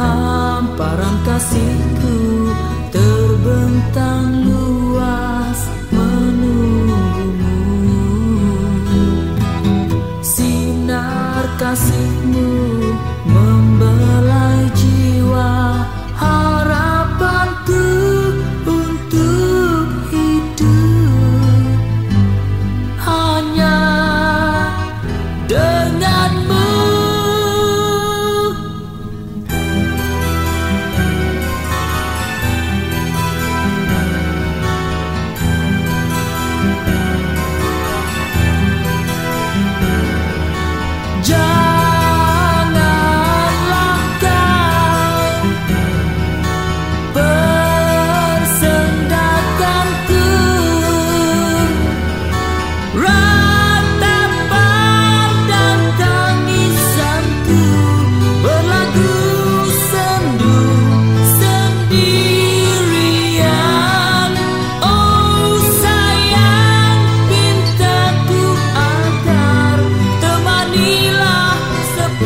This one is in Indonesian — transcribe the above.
hamparan kasihku.